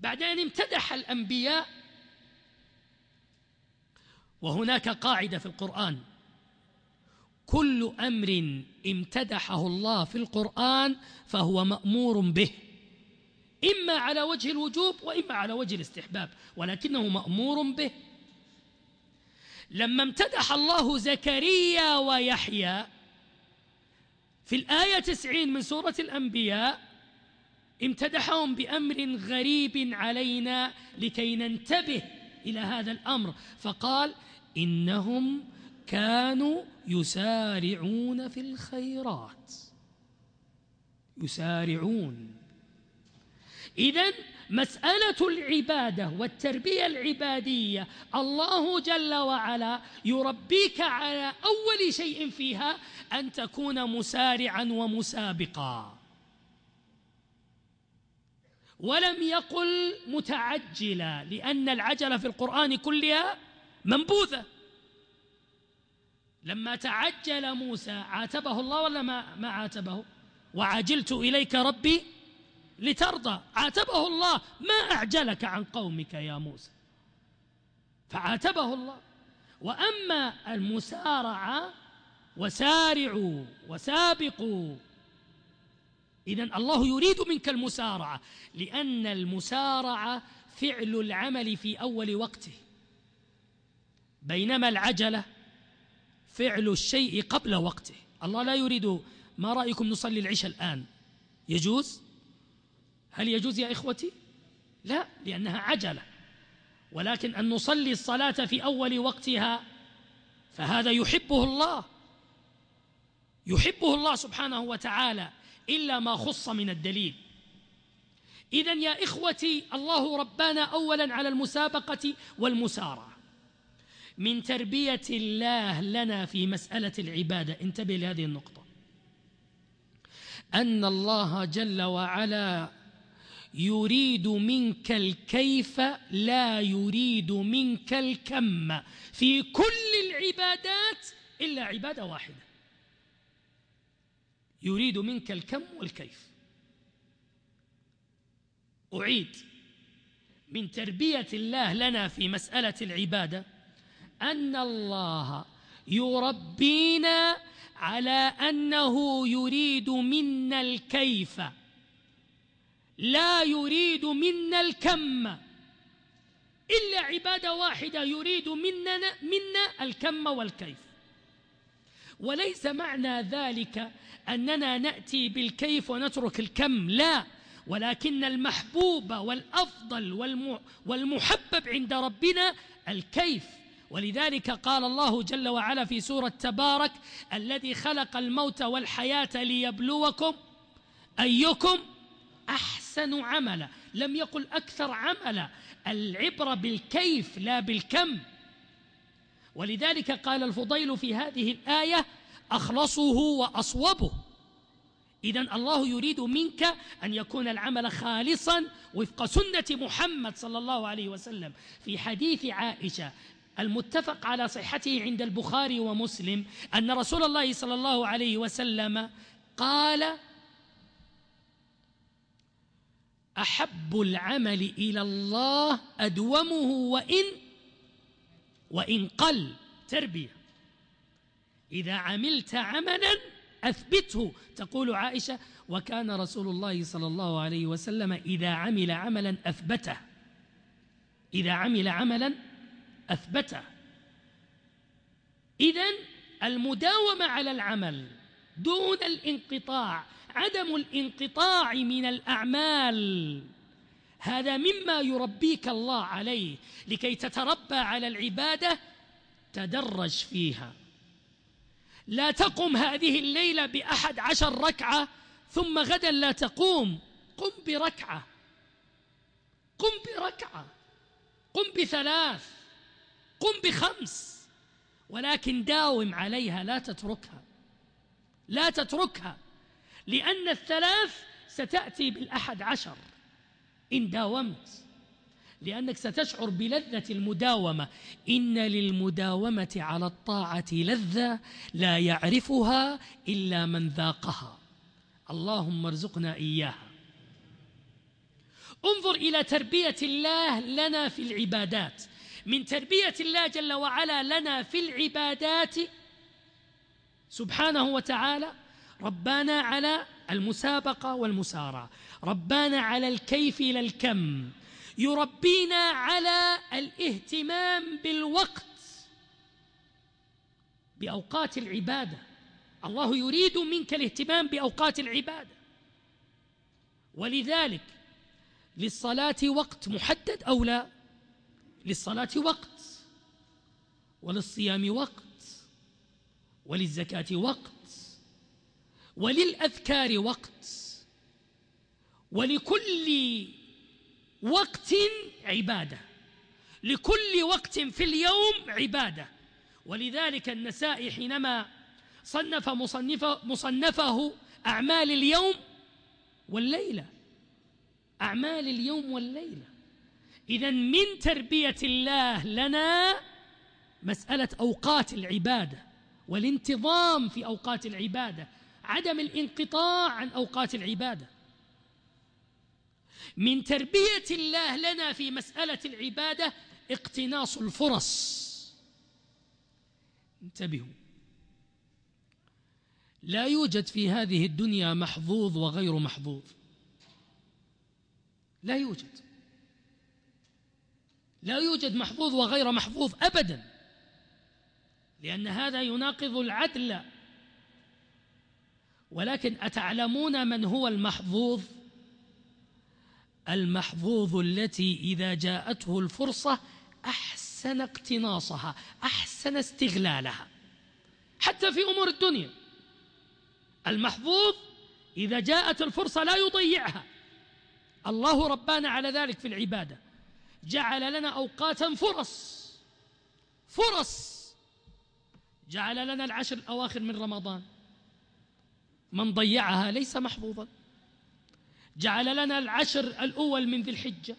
بعد أن امتدح الأنبياء وهناك قاعدة في القرآن. كل أمر امتدحه الله في القرآن فهو مأمور به. إما على وجه الوجوب وإما على وجه الاستحباب ولكنه مأمور به. لما امتدح الله زكريا ويحيى في الآية تسعين من سورة الأنبياء امتدحهم بأمر غريب علينا لكي ننتبه إلى هذا الأمر. فقال إنهم كانوا يسارعون في الخيرات. يسارعون. إذا مسألة العبادة والتربية العبادية الله جل وعلا يربيك على أول شيء فيها أن تكون مسارعا ومسابقا. ولم يقل متعجلا لأن العجلة في القرآن كلها منبوذة. لما تعجل موسى عاتبه الله ولا ما, ما عاتبه؟ وعجلت إليك ربي لترضى. عاتبه الله. ما أعجلك عن قومك يا موسى؟ فعاتبه الله. وأما المسارعة وسارعوا وسابقوا. إذا الله يريد منك المسارعة لأن المسارعة فعل العمل في أول وقته. بينما العجلة فعل الشيء قبل وقته. الله لا يريد ما رأيكم نصلي العشاء الآن؟ يجوز؟ هل يجوز يا إخوتي؟ لا لأنها عجلة. ولكن أن نصلي الصلاة في أول وقتها فهذا يحبه الله. يحبه الله سبحانه وتعالى إلا ما خص من الدليل. إذا يا إخوتي الله ربانا أولا على المسابقة والمسارعة. من تربية الله لنا في مسألة العبادة. انتبه لهذه النقطة. أن الله جل وعلا يريد منك الكيف لا يريد منك الكم. في كل العبادات إلا عبادة واحدة. يريد منك الكم والكيف. أعيد. من تربية الله لنا في مسألة العبادة أن الله يربينا على أنه يريد منا الكيف. لا يريد منا الكم. إلا عبادة واحدة يريد مننا منا الكم والكيف. وليس معنى ذلك أننا نأتي بالكيف ونترك الكم لا. ولكن المحبوب والأفضل والمحبب عند ربنا الكيف. ولذلك قال الله جل وعلا في سورة تبارك الذي خلق الموت والحياة ليبلوكم أيكم أحسن عملا. لم يقل أكثر عملا العبرة بالكيف لا بالكم. ولذلك قال الفضيل في هذه الآية أخلصه وأصوبه. إذا الله يريد منك أن يكون العمل خالصا وفق سنة محمد صلى الله عليه وسلم. في حديث عائشة المتفق على صحته عند البخاري ومسلم أن رسول الله صلى الله عليه وسلم قال أحب العمل إلى الله أدومه وإن وإن قل تربية. إذا عملت عملا أثبته. تقول عائشة وكان رسول الله صلى الله عليه وسلم إذا عمل عملا أثبته. إذا عمل عملا أثبته إذا المداومة على العمل دون الانقطاع عدم الانقطاع من الأعمال هذا مما يربيك الله عليه لكي تتربى على العبادة تدرج فيها. لا تقم هذه الليلة بأحد عشر ركعة ثم غدا لا تقوم قم بركعة قم بركعة قم بثلاث. قم بخمس ولكن داوم عليها لا تتركها. لا تتركها لأن الثلاث ستأتي بالأحد عشر. إن داومت لأنك ستشعر بلذة المداومة. إن للمداومة على الطاعة لذة لا يعرفها إلا من ذاقها. اللهم ارزقنا إياها. انظر إلى تربية الله لنا في العبادات. من تربية الله جل وعلا لنا في العبادات. سبحانه وتعالى ربانا على المسابقة والمسارعة ربانا على الكيف لا الكم يربينا على الاهتمام بالوقت. بأوقات العبادة الله يريد منك الاهتمام بأوقات العبادة. ولذلك للصلاة وقت محدد أو لا؟ للصلاة وقت وللصيام وقت وللزكاة وقت وللأذكار وقت ولكل وقت عبادة لكل وقت في اليوم عبادة. ولذلك النسائي حينما صنف مصنفه, مصنفه أعمال اليوم والليلة أعمال اليوم والليلة. إذا من تربية الله لنا مسألة أوقات العبادة والانتظام في أوقات العبادة عدم الانقطاع عن أوقات العبادة. من تربية الله لنا في مسألة العبادة اقتناص الفرص. انتبهوا. لا يوجد في هذه الدنيا محظوظ وغير محظوظ. لا يوجد. لا يوجد محظوظ وغير محظوظ أبدا لأن هذا يناقض العدل. ولكن أتعلمون من هو المحظوظ المحظوظ التي إذا جاءته الفرصة أحسن اقتناصها أحسن استغلالها. حتى في أمور الدنيا. المحظوظ إذا جاءت الفرصة لا يضيعها. الله ربانا على ذلك في العبادة. جعل لنا أوقاتا فرص. فرص. جعل لنا العشر الأواخر من رمضان. من ضيعها ليس محظوظا. جعل لنا العشر الأول من ذي الحجة.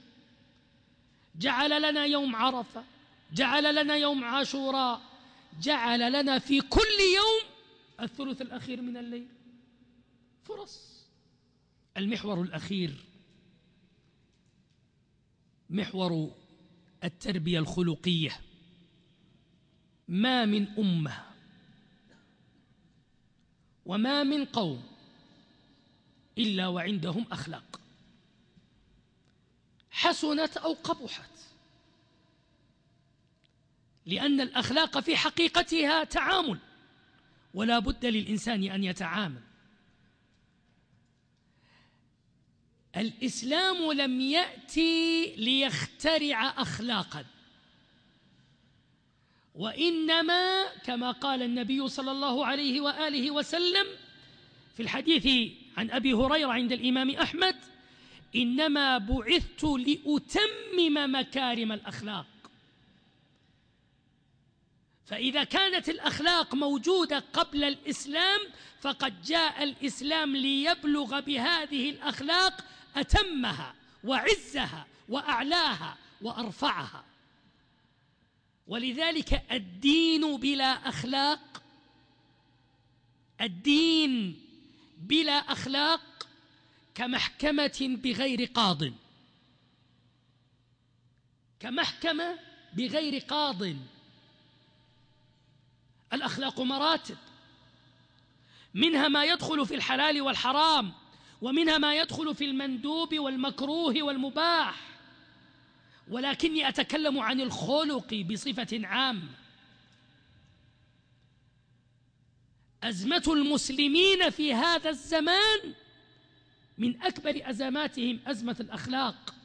جعل لنا يوم عرفة. جعل لنا يوم عاشوراء. جعل لنا في كل يوم الثلث الأخير من الليل. فرص. المحور الأخير. محور التربية الخلقية. ما من أمة وما من قوم إلا وعندهم أخلاق. حسنت أو قبحت. لأن الأخلاق في حقيقتها تعامل ولا بد للإنسان أن يتعامل. الإسلام لم يأتي ليخترع أخلاقا وإنما كما قال النبي صلى الله عليه وآله وسلم في الحديث عن أبي هريرة عند الإمام أحمد إنما بعثت لأتمم مكارم الأخلاق. فإذا كانت الأخلاق موجودة قبل الإسلام فقد جاء الإسلام ليبلغ بهذه الأخلاق أتمها وعزها وأعلاها وأرفعها. ولذلك الدين بلا أخلاق الدين بلا أخلاق كمحكمة بغير قاض. كمحكمة بغير قاض. الأخلاق مراتب منها ما يدخل في الحلال والحرام. ومنها ما يدخل في المندوب والمكروه والمباح. ولكني أتكلم عن الخلق بصفة عامة أزمة المسلمين في هذا الزمان من أكبر أزماتهم أزمة الأخلاق.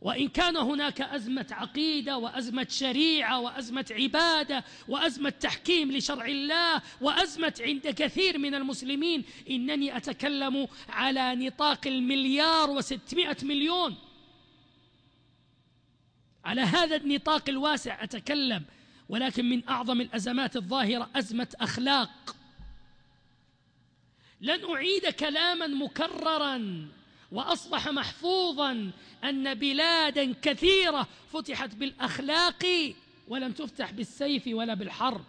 وإن كان هناك أزمة عقيدة وأزمة شريعة وأزمة عبادة وأزمة تحكيم لشرع الله وأزمة عند كثير من المسلمين إنني أتكلم على نطاق المليار وستمائة مليون. على هذا النطاق الواسع أتكلم ولكن من أعظم الأزمات الظاهرة أزمة أخلاق. لن أعيد كلاما مكررا. وأصبح محفوظا أن بلادا كثيرة فتحت بالأخلاق ولم تفتح بالسيف ولا بالحرب.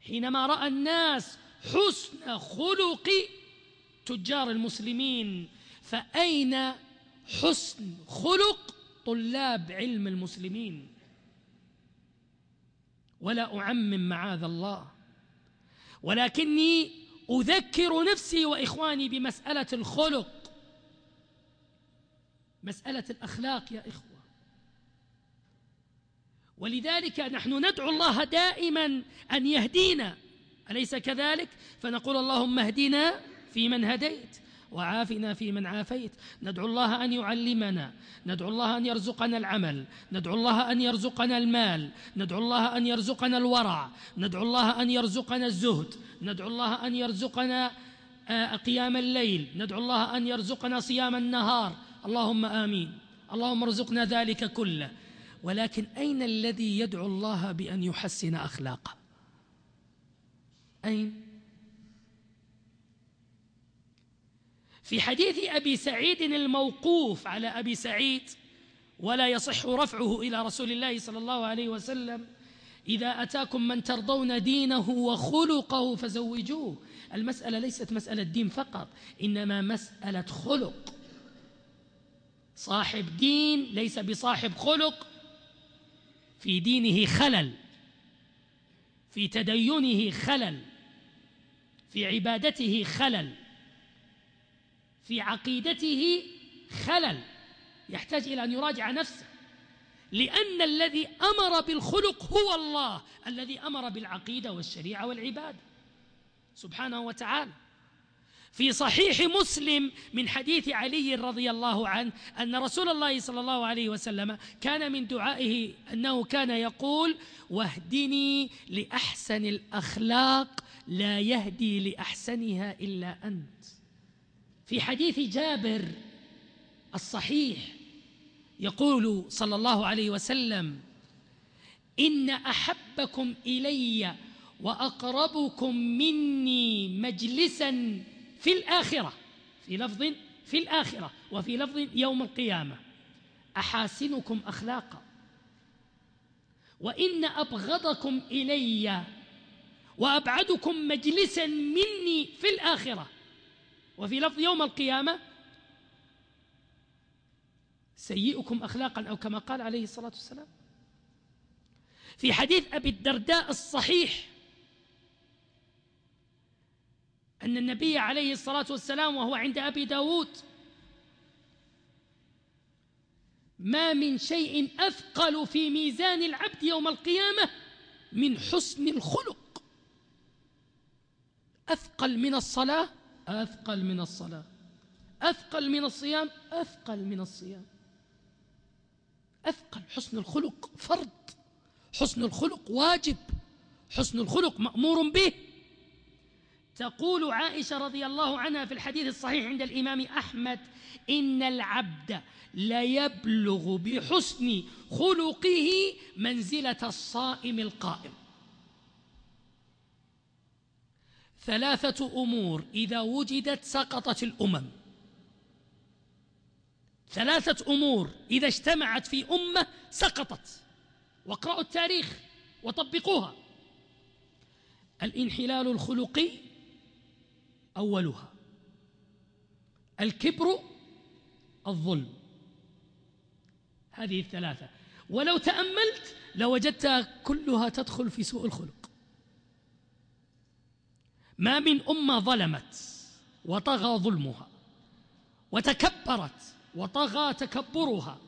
حينما رأى الناس حسن خلق تجار المسلمين فأين حسن خلق طلاب علم المسلمين؟ ولا أعمم معاذ الله ولكني أذكر نفسي وإخواني بمسألة الخلق. مسألة الأخلاق يا إخوة. ولذلك نحن ندعو الله دائما أن يهدينا. أليس كذلك؟ فنقول اللهم اهدنا فيمن هديت. وعافنا فيمن عافيت. ندعو الله أن يعلمنا ندعو الله أن يرزقنا العمل ندعو الله أن يرزقنا المال ندعو الله أن يرزقنا الورع ندعو الله أن يرزقنا الزهد ندعو الله أن يرزقنا آه، قيام الليل ندعو الله أن يرزقنا صيام النهار. اللهم آمين. اللهم ارزقنا ذلك كله. ولكن أين الذي يدعو الله بأن يحسن أخلاقه؟ أين؟ في حديث أبي سعيد الموقوف على أبي سعيد ولا يصح رفعه إلى رسول الله صلى الله عليه وسلم إذا أتاكم من ترضون دينه وخلقه فزوجوه. المسألة ليست مسألة دين فقط إنما مسألة خلق. صاحب دين ليس بصاحب خلق في دينه خلل في تدينه خلل في عبادته خلل. في عقيدته خلل يحتاج إلى أن يراجع نفسه. لأن الذي أمر بالخلق هو الله الذي أمر بالعقيدة والشريعة والعبادة. سبحانه وتعالى. في صحيح مسلم من حديث علي رضي الله عنه أن رسول الله صلى الله عليه وسلم كان من دعائه أنه كان يقول واهدني لأحسن الأخلاق لا يهدي لأحسنها إلا أنت. في حديث جابر الصحيح يقول صلى الله عليه وسلم إن أحبكم إلي وأقربكم مني مجلسا في الآخرة. في لفظ في الآخرة وفي لفظ يوم القيامة. أحاسنكم أخلاقا. وإن أبغضكم إلي وأبعدكم مجلسا مني في الآخرة. وفي لفظ يوم القيامة سيئكم أخلاقا أو كما قال عليه الصلاة والسلام. في حديث أبي الدرداء الصحيح أن النبي عليه الصلاة والسلام وهو عند أبي داود ما من شيء أثقل في ميزان العبد يوم القيامة من حسن الخلق. أثقل من الصلاة أثقل من الصلاة. أثقل من الصيام أثقل من الصيام. أثقل. حسن الخلق فرض. حسن الخلق واجب. حسن الخلق مأمور به. تقول عائشة رضي الله عنها في الحديث الصحيح عند الإمام أحمد إن العبد ليبلغ بحسن خلقه منزلة الصائم القائم. ثلاثة أمور إذا وجدت سقطت الأمم. ثلاثة أمور إذا اجتمعت في أمة سقطت. واقرأوا التاريخ وطبقوها. الانحلال الخلقي أولها. الكبر الظلم. هذه الثلاثة. ولو تأملت لوجدتها كلها تدخل في سوء الخلق. ما من أمة ظلمت وطغى ظلمها وتكبرت وطغى تكبرها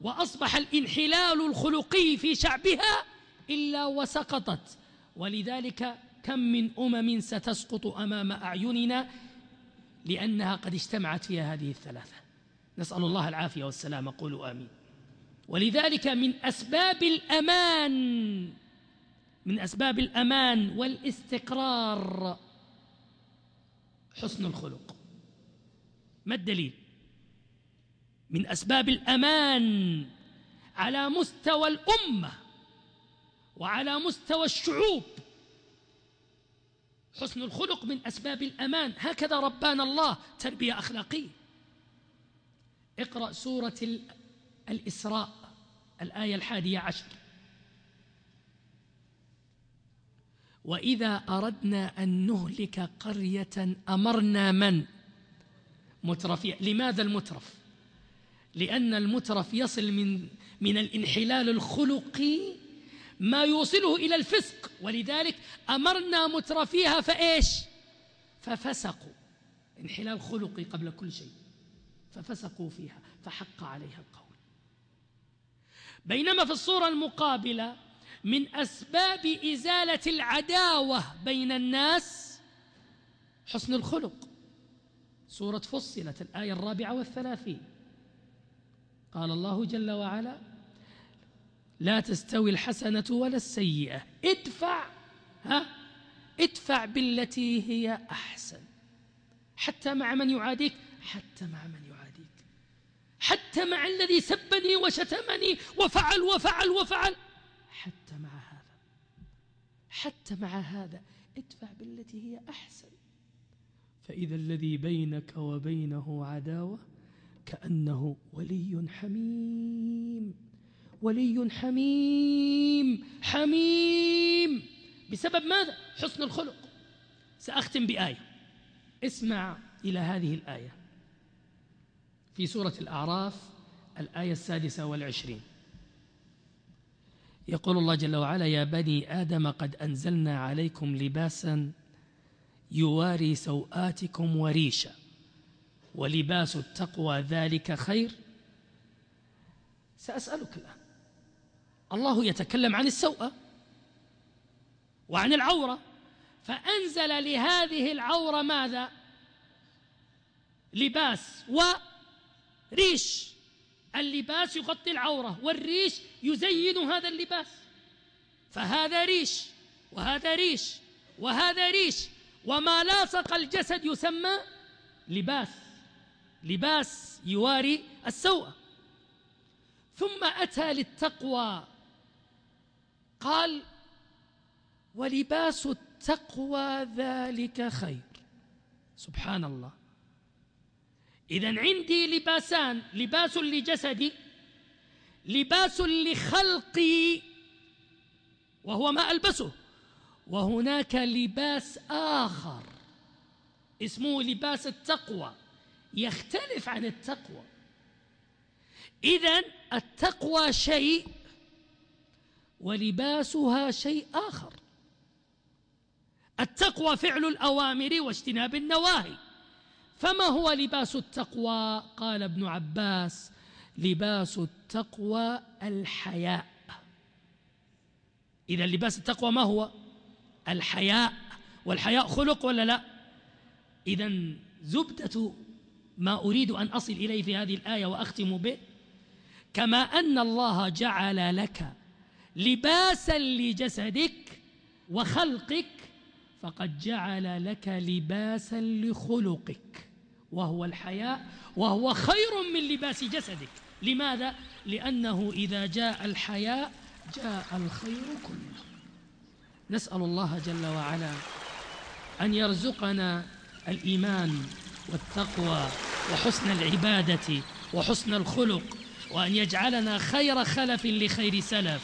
وأصبح الانحلال الخلقي في شعبها إلا وسقطت. ولذلك كم من أمم ستسقط أمام أعيننا لأنها قد اجتمعت فيها هذه الثلاثة. نسأل الله العافية والسلام. قولوا آمين. ولذلك من أسباب الأمان من أسباب الأمان والاستقرار. حسن الخلق. ما الدليل؟ من أسباب الأمان على مستوى الأمة وعلى مستوى الشعوب. حسن الخلق من أسباب الأمان. هكذا ربان الله. تربية أخلاقية. اقرأ سورة الإسراء الآية الحادية عشر. وإذا أردنا أن نهلك قرية أمرنا من؟ مترفية لماذا المترف؟ لأن المترف يصل من من الانحلال الخلقي ما يوصله إلى الفسق. ولذلك أمرنا مترفيها فإيش؟ ففسقوا. انحلال خلقي قبل كل شيء. ففسقوا فيها. فحق عليها القول. بينما في الصورة المقابلة من أسباب إزالة العداوة بين الناس حسن الخلق. سورة فصلت الآية الرابعة والثلاثين. قال الله جل وعلا لا تستوي الحسنة ولا السيئة ادفع ها ادفع بالتي هي أحسن حتى مع من يعاديك حتى مع من يعاديك حتى مع الذي سبني وشتمني وفعل وفعل وفعل. حتى مع هذا. حتى مع هذا. ادفع بالتي هي أحسن. فإذا الذي بينك وبينه عداوة كأنه ولي حميم. ولي حميم. حميم. بسبب ماذا؟ حسن الخلق. سأختم بآية. اسمع إلى هذه الآية. في سورة الأعراف الآية السادسة والعشرين. يقول الله جل وعلا يا بني آدم قد أنزلنا عليكم لباسا يواري سوآتكم وريشا ولباس التقوى ذلك خير. سأسألك الآن الله يتكلم عن السوءة وعن العورة فأنزل لهذه العورة ماذا؟ لباس وريش. اللباس يغطي العورة والريش يزين هذا اللباس. فهذا ريش وهذا ريش وهذا ريش. وما لاصق الجسد يسمى لباس. لباس يواري السوء. ثم أتى للتقوى. قال ولباس التقوى ذلك خير. سبحان الله. إذا عندي لباسان لباس لجسدي لباس لخلقي وهو ما ألبسه. وهناك لباس آخر اسمه لباس التقوى يختلف عن التقوى. إذا التقوى شيء ولباسها شيء آخر. التقوى فعل الأوامر واجتناب النواهي. فما هو لباس التقوى؟ قال ابن عباس لباس التقوى الحياء. إذا لباس التقوى ما هو؟ الحياء. والحياء خلق ولا لا؟ إذا زبدة ما أريد أن أصل إليه في هذه الآية وأختم به كما أن الله جعل لك لباسا لجسدك وخلقك فقد جعل لك لباسا لخلقك. وهو الحياء وهو خير من لباس جسدك. لماذا؟ لأنه إذا جاء الحياء جاء الخير كله. نسأل الله جل وعلا أن يرزقنا الإيمان والتقوى وحسن العبادة وحسن الخلق وأن يجعلنا خير خلف لخير سلف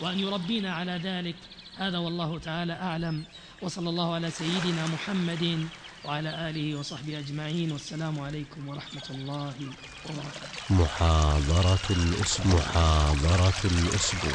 وأن يربينا على ذلك. هذا والله تعالى أعلم. وصلى الله على سيدنا محمد وعلى آله وصحبه أجمعين والسلام عليكم ورحمة الله وبركاته. محاضرة الأسبوع محاضرة الأسبوع.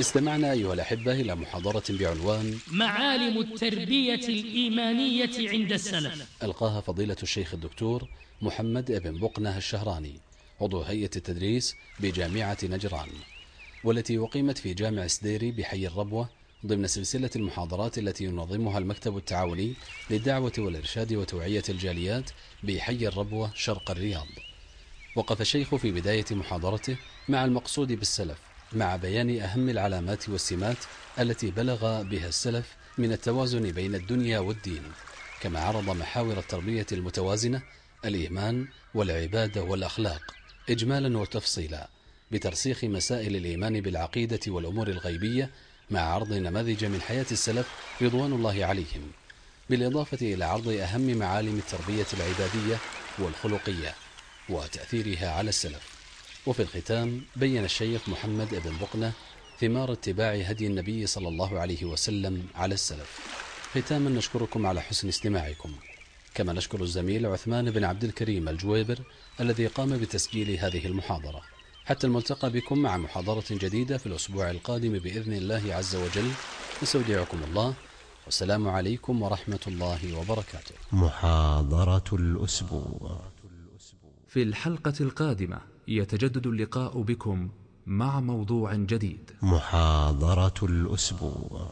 استمعنا أيها الأحبة إلى محاضرة بعنوان معالم التربية الإيمانية عند السلف. ألقاها فضيلة الشيخ الدكتور محمد بن بقنة الشهراني عضو هيئة التدريس بجامعة نجران والتي أقيمت في جامع سديري بحي الربوة ضمن سلسلة المحاضرات التي ينظمها المكتب التعاوني للدعوة والإرشاد وتوعية الجاليات بحي الربوة شرق الرياض. وقف الشيخ في بداية محاضرته مع المقصود بالسلف مع بيان أهم العلامات والسمات التي بلغ بها السلف من التوازن بين الدنيا والدين كما عرض محاور التربية المتوازنة الإيمان والعبادة والأخلاق إجمالا وتفصيلا بترسيخ مسائل الإيمان بالعقيدة والأمور الغيبية مع عرض نماذج من حياة السلف رضوان الله عليهم بالإضافة إلى عرض أهم معالم التربية العبادية والخلقية وتأثيرها على السلف. وفي الختام بين الشيخ محمد بن بقنة ثمار اتباع هدي النبي صلى الله عليه وسلم على السلف. ختاما نشكركم على حسن استماعكم. كما نشكر الزميل عثمان بن عبد الكريم الجويبر الذي قام بتسجيل هذه المحاضرة. حتى الملتقى بكم مع محاضرة جديدة في الأسبوع القادم بإذن الله عز وجل. نستودعكم الله. والسلام عليكم ورحمة الله وبركاته. محاضرة الأسبوع. في الحلقة القادمة يتجدد اللقاء بكم مع موضوع جديد. محاضرة الأسبوع.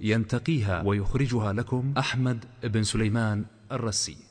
ينتقيها ويخرجها لكم أحمد بن سليمان الرسي.